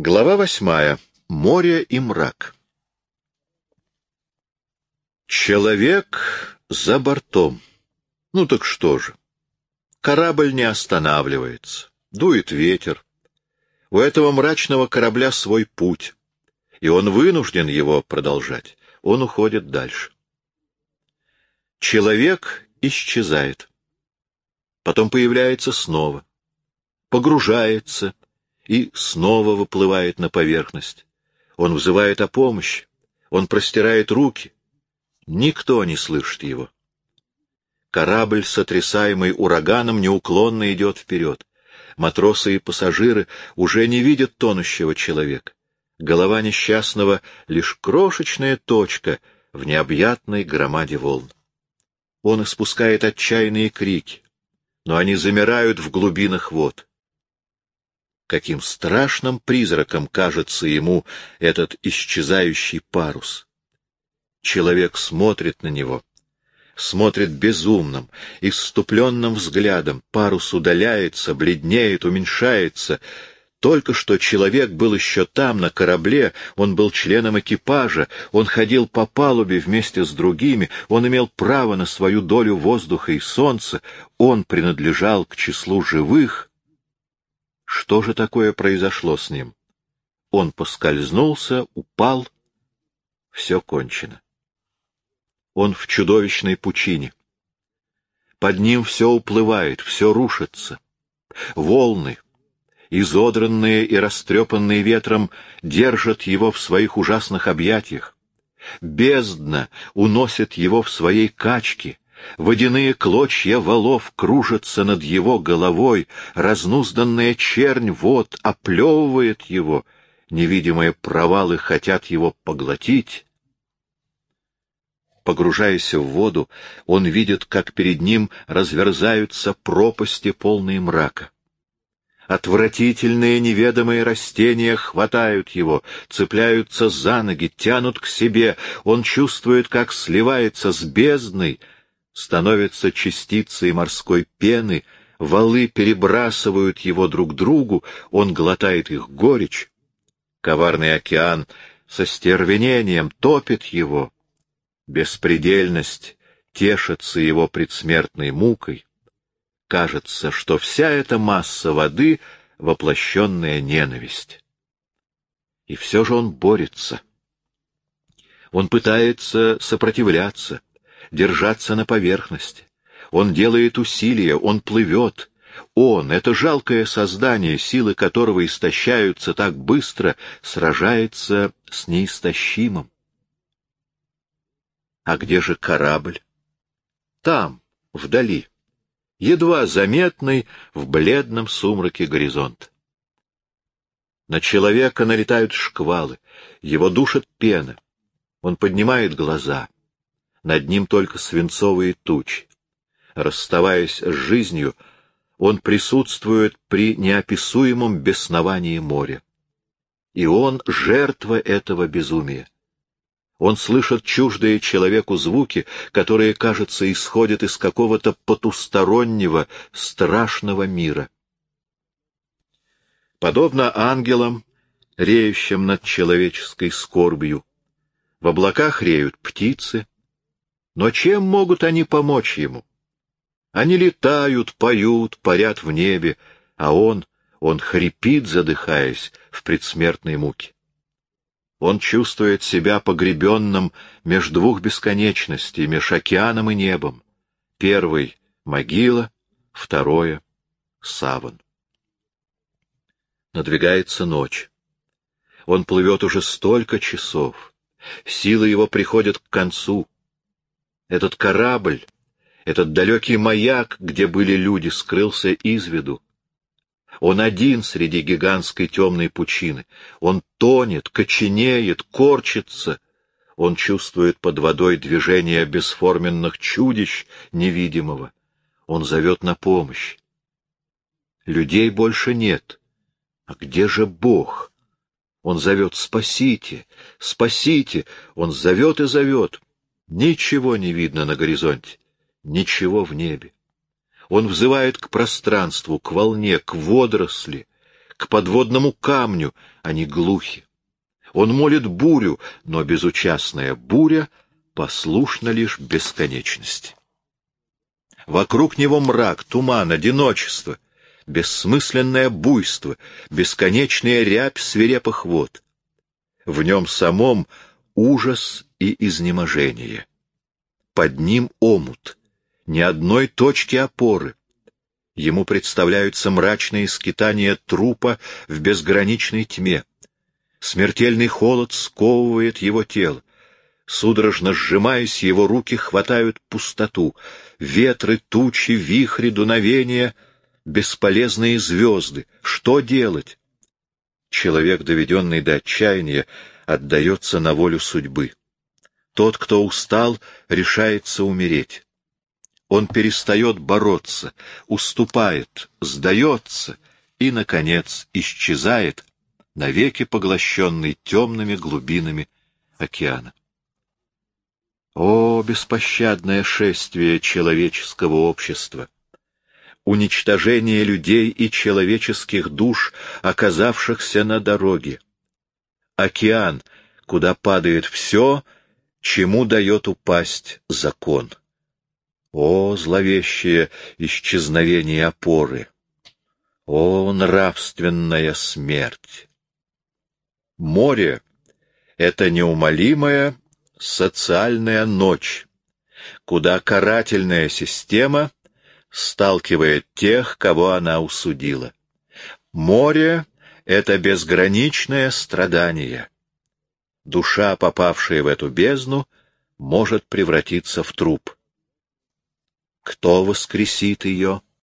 Глава восьмая. Море и мрак. Человек за бортом. Ну так что же? Корабль не останавливается. Дует ветер. У этого мрачного корабля свой путь, и он вынужден его продолжать. Он уходит дальше. Человек исчезает. Потом появляется снова. Погружается и снова выплывает на поверхность. Он взывает о помощи. Он простирает руки. Никто не слышит его. Корабль, сотрясаемый ураганом, неуклонно идет вперед. Матросы и пассажиры уже не видят тонущего человека. Голова несчастного — лишь крошечная точка в необъятной громаде волн. Он испускает отчаянные крики, но они замирают в глубинах вод. Каким страшным призраком кажется ему этот исчезающий парус. Человек смотрит на него, смотрит безумным, исступленным взглядом. Парус удаляется, бледнеет, уменьшается. Только что человек был еще там, на корабле, он был членом экипажа, он ходил по палубе вместе с другими, он имел право на свою долю воздуха и солнца, он принадлежал к числу живых, что же такое произошло с ним? Он поскользнулся, упал. Все кончено. Он в чудовищной пучине. Под ним все уплывает, все рушится. Волны, изодранные и растрепанные ветром, держат его в своих ужасных объятиях. Бездна уносит его в своей качке, Водяные клочья валов кружатся над его головой, разнузданная чернь вот оплевывает его, невидимые провалы хотят его поглотить. Погружаясь в воду, он видит, как перед ним разверзаются пропасти, полные мрака. Отвратительные неведомые растения хватают его, цепляются за ноги, тянут к себе. Он чувствует, как сливается с бездной — становятся частицей морской пены, валы перебрасывают его друг другу, он глотает их горечь. Коварный океан со стервенением топит его. Беспредельность тешится его предсмертной мукой. Кажется, что вся эта масса воды — воплощенная ненависть. И все же он борется. Он пытается сопротивляться, держаться на поверхности. Он делает усилия, он плывет. Он, это жалкое создание, силы которого истощаются так быстро, сражается с неистощимым. А где же корабль? Там, вдали, едва заметный в бледном сумраке горизонт. На человека налетают шквалы, его душит пена. Он поднимает глаза — над ним только свинцовые тучи. Расставаясь с жизнью, он присутствует при неописуемом бесновании моря. И он — жертва этого безумия. Он слышит чуждые человеку звуки, которые, кажется, исходят из какого-то потустороннего, страшного мира. Подобно ангелам, реющим над человеческой скорбью, в облаках реют птицы, но чем могут они помочь ему? Они летают, поют, парят в небе, а он, он хрипит, задыхаясь в предсмертной муке. Он чувствует себя погребенным между двух бесконечностей, меж океаном и небом. Первый — могила, второе — саван. Надвигается ночь. Он плывет уже столько часов. Силы его приходят к концу. Этот корабль, этот далекий маяк, где были люди, скрылся из виду. Он один среди гигантской темной пучины. Он тонет, коченеет, корчится. Он чувствует под водой движение бесформенных чудищ невидимого. Он зовет на помощь. Людей больше нет. А где же Бог? Он зовет «Спасите! Спасите!» Он зовет и зовет. Ничего не видно на горизонте, ничего в небе. Он взывает к пространству, к волне, к водоросли, к подводному камню, они глухи. Он молит бурю, но безучастная буря послушна лишь бесконечности. Вокруг него мрак, туман, одиночество, бессмысленное буйство, бесконечная рябь свирепых вод. В нем самом ужас и изнеможение. Под ним омут, ни одной точки опоры. Ему представляются мрачные скитания трупа в безграничной тьме. Смертельный холод сковывает его тело. Судорожно сжимаясь, его руки хватают пустоту. Ветры, тучи, вихри, дуновения — бесполезные звезды. Что делать? Человек, доведенный до отчаяния, отдается на волю судьбы. Тот, кто устал, решается умереть. Он перестает бороться, уступает, сдается и, наконец, исчезает, навеки поглощенный темными глубинами океана. О, беспощадное шествие человеческого общества! Уничтожение людей и человеческих душ, оказавшихся на дороге! Океан, куда падает все, чему дает упасть закон! О, зловещее исчезновение опоры! О, нравственная смерть! Море — это неумолимая социальная ночь, куда карательная система сталкивает тех, кого она усудила. Море — это безграничное страдание. Душа, попавшая в эту бездну, может превратиться в труп. Кто воскресит ее?